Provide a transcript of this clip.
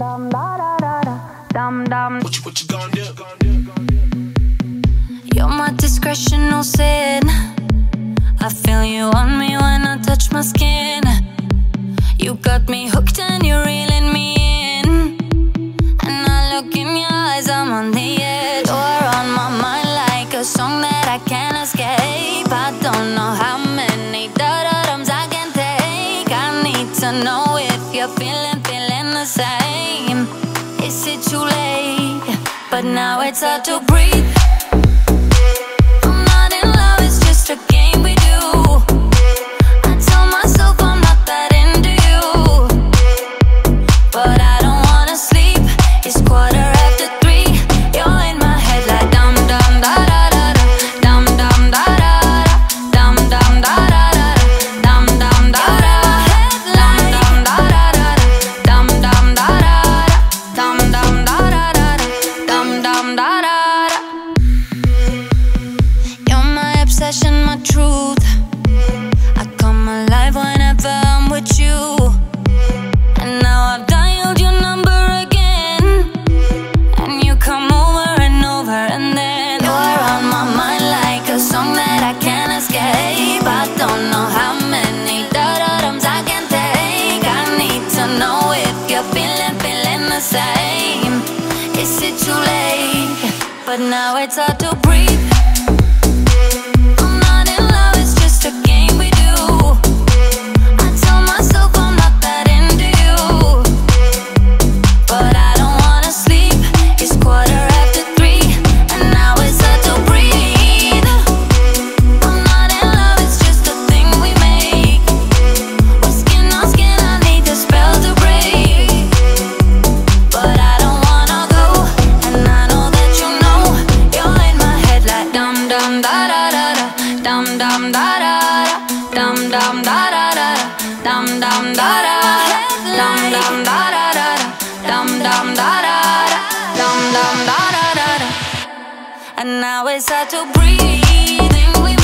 dum. What you, what you gonna do? You're my discretional sin. I feel you on me when I touch my skin. You got me hooked and you're reeling me in. And I look in your eyes, I'm on the edge. You're on my mind like a song that I can't escape. I don't know how you're feeling, feeling the same. Is it too late? But now it's hard to breathe. Same. Is it too late? But now it's hard to breathe. Dum da da, dum dum da da da, dum dum da da da, dum dum da da da. And now it's hard to breathe